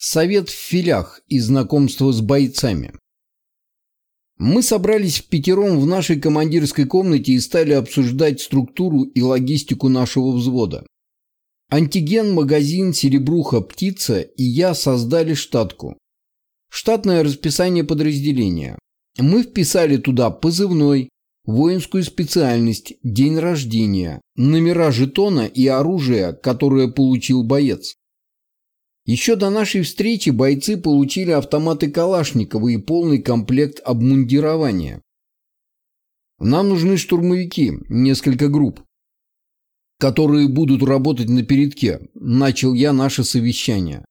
Совет в филях и знакомство с бойцами. Мы собрались в пятером в нашей командирской комнате и стали обсуждать структуру и логистику нашего взвода. Антиген, магазин, серебруха, птица и я создали штатку. Штатное расписание подразделения. Мы вписали туда позывной, воинскую специальность, день рождения, номера жетона и оружие, которое получил боец. Еще до нашей встречи бойцы получили автоматы Калашникова и полный комплект обмундирования. Нам нужны штурмовики, несколько групп, которые будут работать на передке. Начал я наше совещание.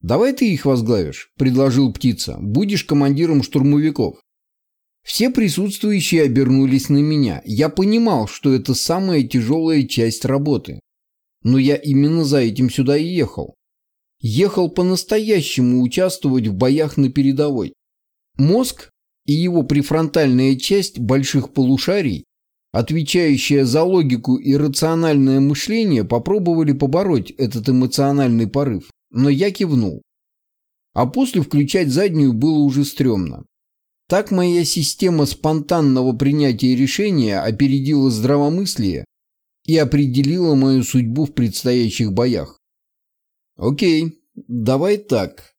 «Давай ты их возглавишь», – предложил птица. «Будешь командиром штурмовиков». Все присутствующие обернулись на меня. Я понимал, что это самая тяжелая часть работы. Но я именно за этим сюда и ехал ехал по-настоящему участвовать в боях на передовой. Мозг и его префронтальная часть больших полушарий, отвечающая за логику и рациональное мышление, попробовали побороть этот эмоциональный порыв, но я кивнул. А после включать заднюю было уже стрёмно. Так моя система спонтанного принятия решения опередила здравомыслие и определила мою судьбу в предстоящих боях. Окей, давай так.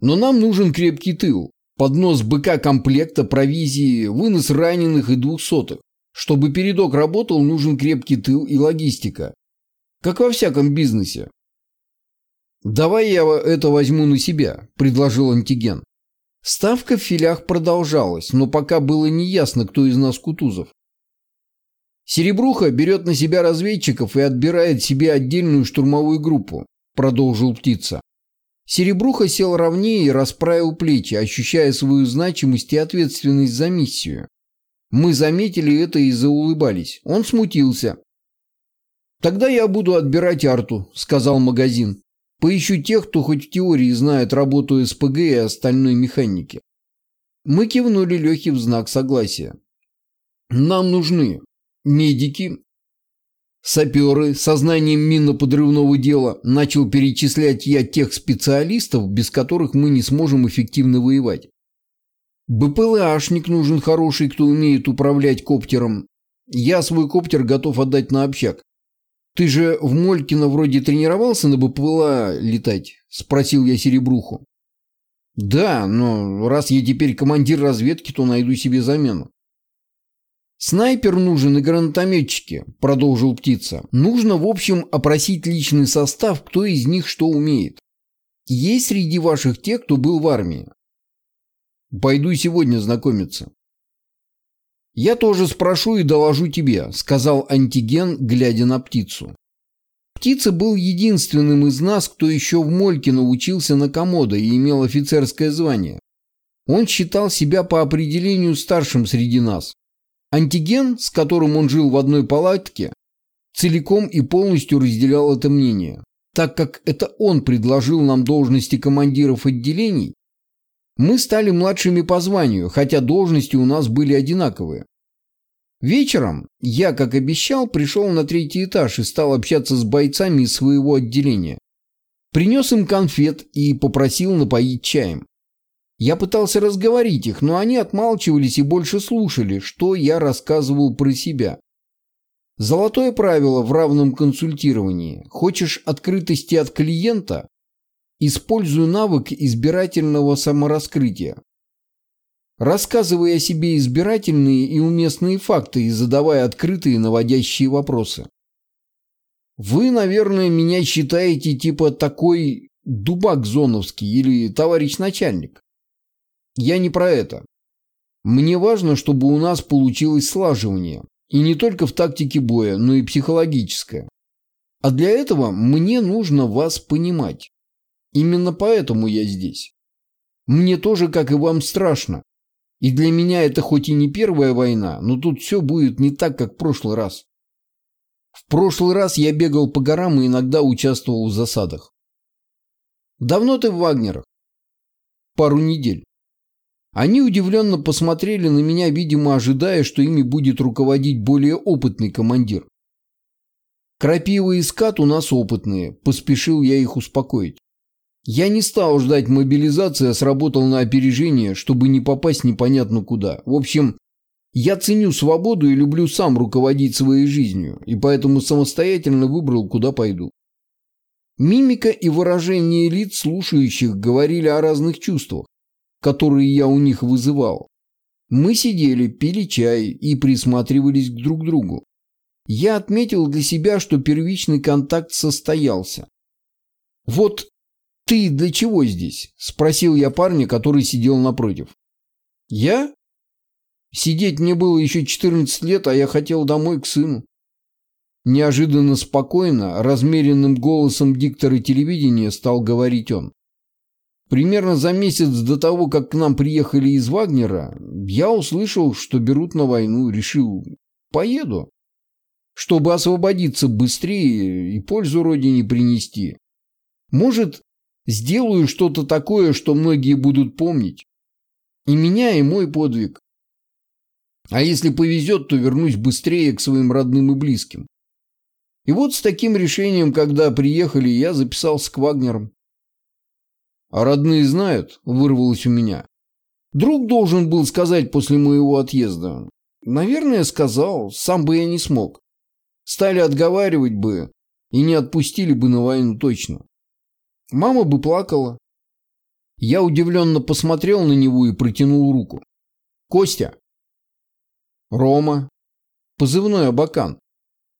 Но нам нужен крепкий тыл, поднос быка комплекта, провизии, вынос раненых и двухсотых. Чтобы передок работал, нужен крепкий тыл и логистика. Как во всяком бизнесе. «Давай я это возьму на себя», – предложил антиген. Ставка в филях продолжалась, но пока было неясно, кто из нас Кутузов. Серебруха берет на себя разведчиков и отбирает себе отдельную штурмовую группу. – продолжил птица. Серебруха сел ровнее и расправил плечи, ощущая свою значимость и ответственность за миссию. Мы заметили это и заулыбались. Он смутился. «Тогда я буду отбирать арту», – сказал магазин. «Поищу тех, кто хоть в теории знает работу СПГ и остальной механики». Мы кивнули Лехе в знак согласия. «Нам нужны медики, Саперы, сознанием минно-подрывного дела, начал перечислять я тех специалистов, без которых мы не сможем эффективно воевать. БПЛАшник нужен хороший, кто умеет управлять коптером. Я свой коптер готов отдать на общак. Ты же в Молькино вроде тренировался на БПЛА летать? Спросил я Серебруху. Да, но раз я теперь командир разведки, то найду себе замену. «Снайпер нужен и гранатометчики», – продолжил птица. «Нужно, в общем, опросить личный состав, кто из них что умеет. Есть среди ваших те, кто был в армии?» «Пойду сегодня знакомиться». «Я тоже спрошу и доложу тебе», – сказал антиген, глядя на птицу. Птица был единственным из нас, кто еще в Молькино учился на комода и имел офицерское звание. Он считал себя по определению старшим среди нас. Антиген, с которым он жил в одной палатке, целиком и полностью разделял это мнение. Так как это он предложил нам должности командиров отделений, мы стали младшими по званию, хотя должности у нас были одинаковые. Вечером я, как обещал, пришел на третий этаж и стал общаться с бойцами из своего отделения. Принес им конфет и попросил напоить чаем. Я пытался разговорить их, но они отмалчивались и больше слушали, что я рассказывал про себя. Золотое правило в равном консультировании. Хочешь открытости от клиента? Используй навык избирательного самораскрытия. Рассказывай о себе избирательные и уместные факты и задавай открытые наводящие вопросы. Вы, наверное, меня считаете типа такой дубак зоновский или товарищ начальник. Я не про это. Мне важно, чтобы у нас получилось слаживание. И не только в тактике боя, но и психологическое. А для этого мне нужно вас понимать. Именно поэтому я здесь. Мне тоже, как и вам, страшно. И для меня это хоть и не первая война, но тут все будет не так, как в прошлый раз. В прошлый раз я бегал по горам и иногда участвовал в засадах. Давно ты в Вагнерах? Пару недель. Они удивленно посмотрели на меня, видимо, ожидая, что ими будет руководить более опытный командир. «Крапива и скат у нас опытные», – поспешил я их успокоить. Я не стал ждать мобилизации, а сработал на опережение, чтобы не попасть непонятно куда. В общем, я ценю свободу и люблю сам руководить своей жизнью, и поэтому самостоятельно выбрал, куда пойду. Мимика и выражение лиц слушающих говорили о разных чувствах, которые я у них вызывал. Мы сидели, пили чай и присматривались друг к другу. Я отметил для себя, что первичный контакт состоялся. «Вот ты для чего здесь?» – спросил я парня, который сидел напротив. «Я?» Сидеть мне было еще 14 лет, а я хотел домой к сыну. Неожиданно спокойно, размеренным голосом диктора телевидения стал говорить он. Примерно за месяц до того, как к нам приехали из Вагнера, я услышал, что берут на войну, решил, поеду, чтобы освободиться быстрее и пользу родине принести. Может, сделаю что-то такое, что многие будут помнить. И меня, и мой подвиг. А если повезет, то вернусь быстрее к своим родным и близким. И вот с таким решением, когда приехали, я записался к Вагнерам. «А родные знают?» – вырвалось у меня. Друг должен был сказать после моего отъезда. Наверное, сказал, сам бы я не смог. Стали отговаривать бы и не отпустили бы на войну точно. Мама бы плакала. Я удивленно посмотрел на него и протянул руку. «Костя!» «Рома!» «Позывной Абакан!»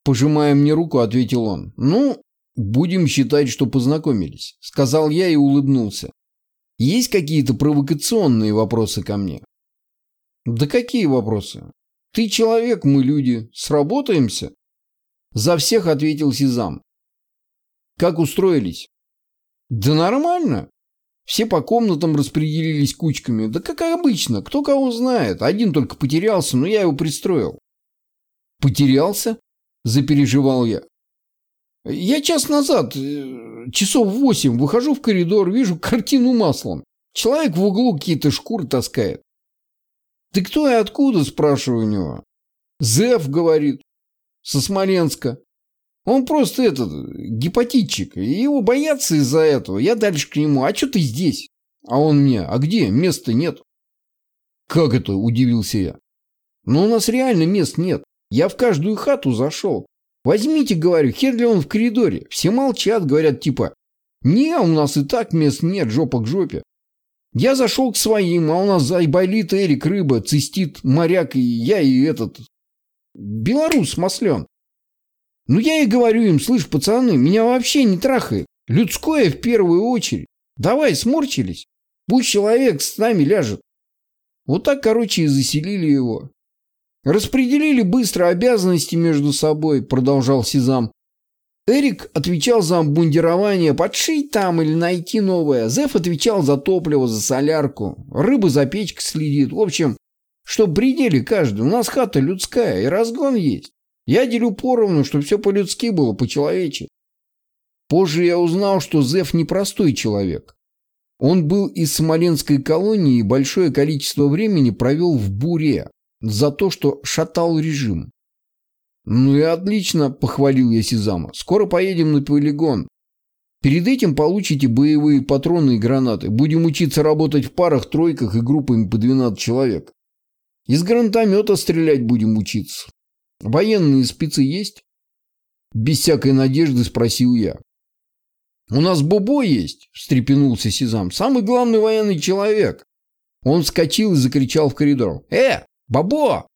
Пожимая мне руку, ответил он. «Ну, будем считать, что познакомились», — сказал я и улыбнулся. «Есть какие-то провокационные вопросы ко мне?» «Да какие вопросы? Ты человек, мы люди. Сработаемся?» За всех ответил Сизам. «Как устроились?» «Да нормально. Все по комнатам распределились кучками. Да как обычно, кто кого знает. Один только потерялся, но я его пристроил». «Потерялся?» запереживал я. Я час назад, э, часов восемь, выхожу в коридор, вижу картину маслом. Человек в углу какие-то шкуры таскает. «Ты кто и откуда?» – спрашиваю у него. «Зев», – говорит, – «со Смоленска». Он просто этот, гепатитчик, и его боятся из-за этого. Я дальше к нему, а что ты здесь? А он мне, а где? Места нет. Как это? Удивился я. Ну, у нас реально мест нет. Я в каждую хату зашел. Возьмите, говорю, хер ли он в коридоре. Все молчат, говорят типа, не, у нас и так мест нет, жопа к жопе. Я зашел к своим, а у нас айболит, Эрик, рыба, цистит, моряк и я и этот... Белорус маслен. Ну я и говорю им, слышь, пацаны, меня вообще не трахает. Людское в первую очередь. Давай, сморчились. Пусть человек с нами ляжет. Вот так, короче, и заселили его. Распределили быстро обязанности между собой, продолжал Сизам. Эрик отвечал за обмундирование, подшить там или найти новое. Зев отвечал за топливо, за солярку. Рыба за печкой следит. В общем, что пределе каждый. У нас хата людская и разгон есть. Я делю поровну, чтобы все по-людски было, по-человечески. Позже я узнал, что Зев непростой человек. Он был из Смоленской колонии и большое количество времени провел в буре, за то, что шатал режим. «Ну и отлично», – похвалил я Сизама. «Скоро поедем на полигон. Перед этим получите боевые патроны и гранаты. Будем учиться работать в парах, тройках и группами по 12 человек. Из гранатомета стрелять будем учиться. Военные спецы есть?» Без всякой надежды спросил я. «У нас Бобо есть», – встрепенулся Сизам. «Самый главный военный человек». Он вскочил и закричал в коридор. «Э, «Бабо!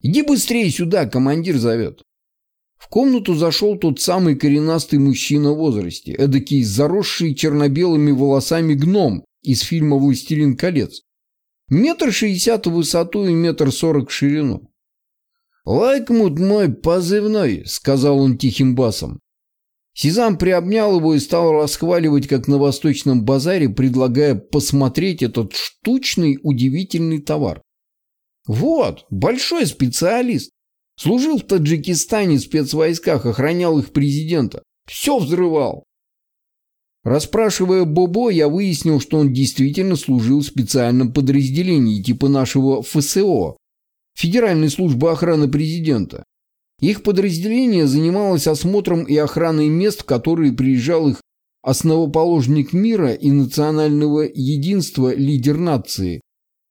Иди быстрее сюда, командир зовет!» В комнату зашел тот самый коренастый мужчина в возрасте, эдакий заросший черно-белыми волосами гном из фильма «Властелин колец». Метр шестьдесят в высоту и метр сорок в ширину. «Лайкмут мой позывной», — сказал он тихим басом. Сизам приобнял его и стал расхваливать, как на восточном базаре, предлагая посмотреть этот штучный удивительный товар. Вот, большой специалист. Служил в Таджикистане в спецвойсках, охранял их президента. Все взрывал. Расспрашивая Бобо, я выяснил, что он действительно служил в специальном подразделении типа нашего ФСО, Федеральной службы охраны президента. Их подразделение занималось осмотром и охраной мест, в которые приезжал их основоположник мира и национального единства лидер нации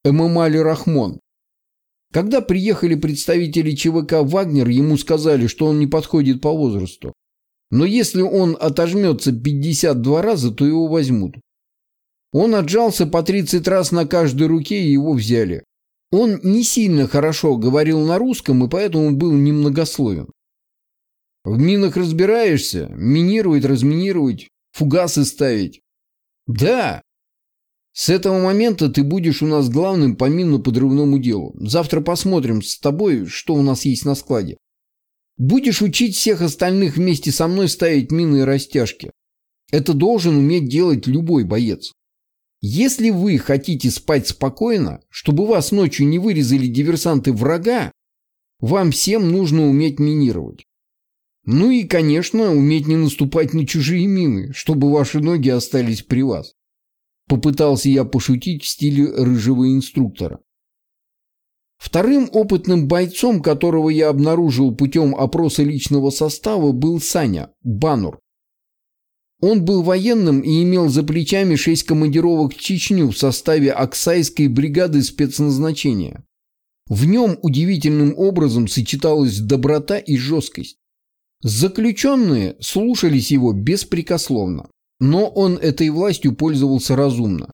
Эмамали Рахмон. Когда приехали представители ЧВК «Вагнер», ему сказали, что он не подходит по возрасту. Но если он отожмется 52 раза, то его возьмут. Он отжался по 30 раз на каждой руке, и его взяли. Он не сильно хорошо говорил на русском, и поэтому был немногословен. В минах разбираешься? Минировать, разминировать, фугасы ставить? Да. С этого момента ты будешь у нас главным по минно-подрывному делу. Завтра посмотрим с тобой, что у нас есть на складе. Будешь учить всех остальных вместе со мной ставить мины и растяжки. Это должен уметь делать любой боец. Если вы хотите спать спокойно, чтобы вас ночью не вырезали диверсанты врага, вам всем нужно уметь минировать. Ну и, конечно, уметь не наступать на чужие мины, чтобы ваши ноги остались при вас. Попытался я пошутить в стиле рыжего инструктора. Вторым опытным бойцом, которого я обнаружил путем опроса личного состава, был Саня, Банур. Он был военным и имел за плечами шесть командировок в Чечню в составе Оксайской бригады спецназначения. В нем удивительным образом сочеталась доброта и жесткость. Заключенные слушались его беспрекословно, но он этой властью пользовался разумно.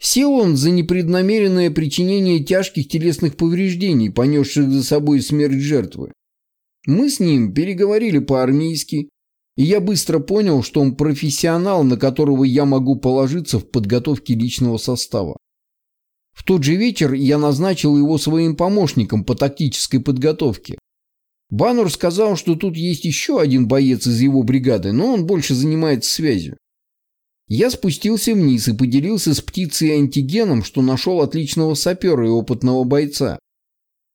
Сел он за непреднамеренное причинение тяжких телесных повреждений, понесших за собой смерть жертвы. Мы с ним переговорили по-армейски, и я быстро понял, что он профессионал, на которого я могу положиться в подготовке личного состава. В тот же вечер я назначил его своим помощником по тактической подготовке, Баннер сказал, что тут есть еще один боец из его бригады, но он больше занимается связью. Я спустился вниз и поделился с птицей антигеном, что нашел отличного сапера и опытного бойца.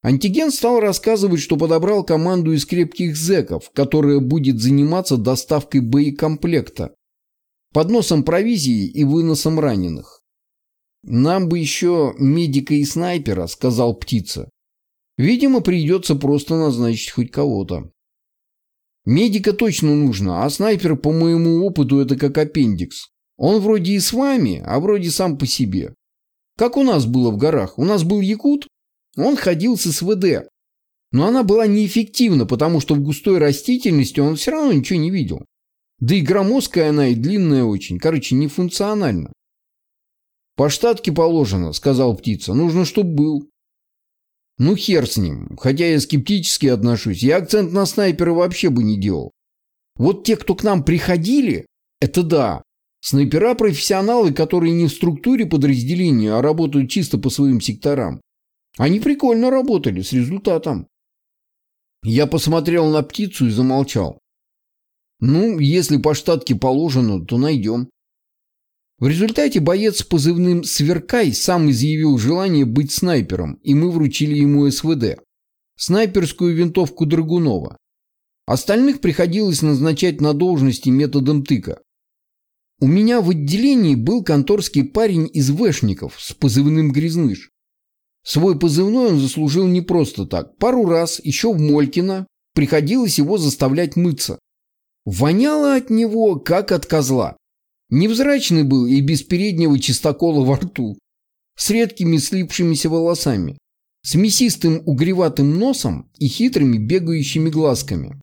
Антиген стал рассказывать, что подобрал команду из крепких зэков, которая будет заниматься доставкой боекомплекта, подносом провизии и выносом раненых. «Нам бы еще медика и снайпера», — сказал птица. Видимо, придется просто назначить хоть кого-то. Медика точно нужно, а снайпер, по моему опыту, это как аппендикс. Он вроде и с вами, а вроде сам по себе. Как у нас было в горах. У нас был якут, он ходил с СВД. Но она была неэффективна, потому что в густой растительности он все равно ничего не видел. Да и громоздкая она и длинная очень. Короче, нефункциональна. «По штатке положено», — сказал птица. «Нужно, чтоб был». Ну хер с ним, хотя я скептически отношусь. Я акцент на снайпера вообще бы не делал. Вот те, кто к нам приходили, это да. Снайпера профессионалы, которые не в структуре подразделения, а работают чисто по своим секторам. Они прикольно работали, с результатом. Я посмотрел на птицу и замолчал. Ну, если по штатке положено, то найдем. В результате боец с позывным «Сверкай» сам изъявил желание быть снайпером, и мы вручили ему СВД. Снайперскую винтовку Драгунова. Остальных приходилось назначать на должности методом тыка. У меня в отделении был конторский парень из Вэшников с позывным «Грязныш». Свой позывной он заслужил не просто так. Пару раз, еще в Молькино, приходилось его заставлять мыться. Воняло от него, как от козла. Невзрачный был и без переднего чистокола во рту, с редкими слипшимися волосами, с мясистым угреватым носом и хитрыми бегающими глазками.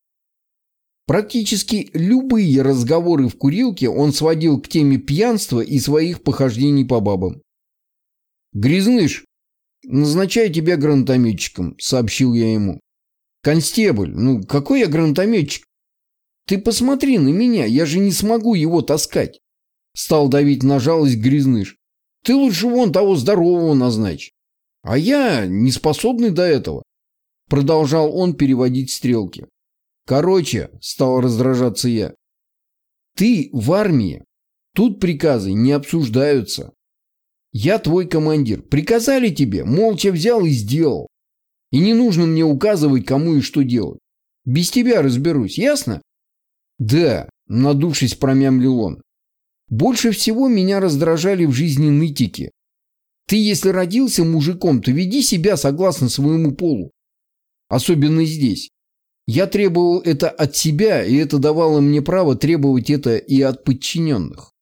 Практически любые разговоры в курилке он сводил к теме пьянства и своих похождений по бабам. «Грязныш, назначаю тебя гранатометчиком», — сообщил я ему. «Констебль, ну какой я гранатометчик? Ты посмотри на меня, я же не смогу его таскать. Стал давить на жалость Грязныш. Ты лучше вон того здорового назначь. А я не способный до этого. Продолжал он переводить стрелки. Короче, стал раздражаться я. Ты в армии. Тут приказы не обсуждаются. Я твой командир. Приказали тебе, молча взял и сделал. И не нужно мне указывать, кому и что делать. Без тебя разберусь, ясно? Да, надувшись, промямлил он. Больше всего меня раздражали в жизни нытики. Ты, если родился мужиком, то веди себя согласно своему полу. Особенно здесь. Я требовал это от себя, и это давало мне право требовать это и от подчиненных.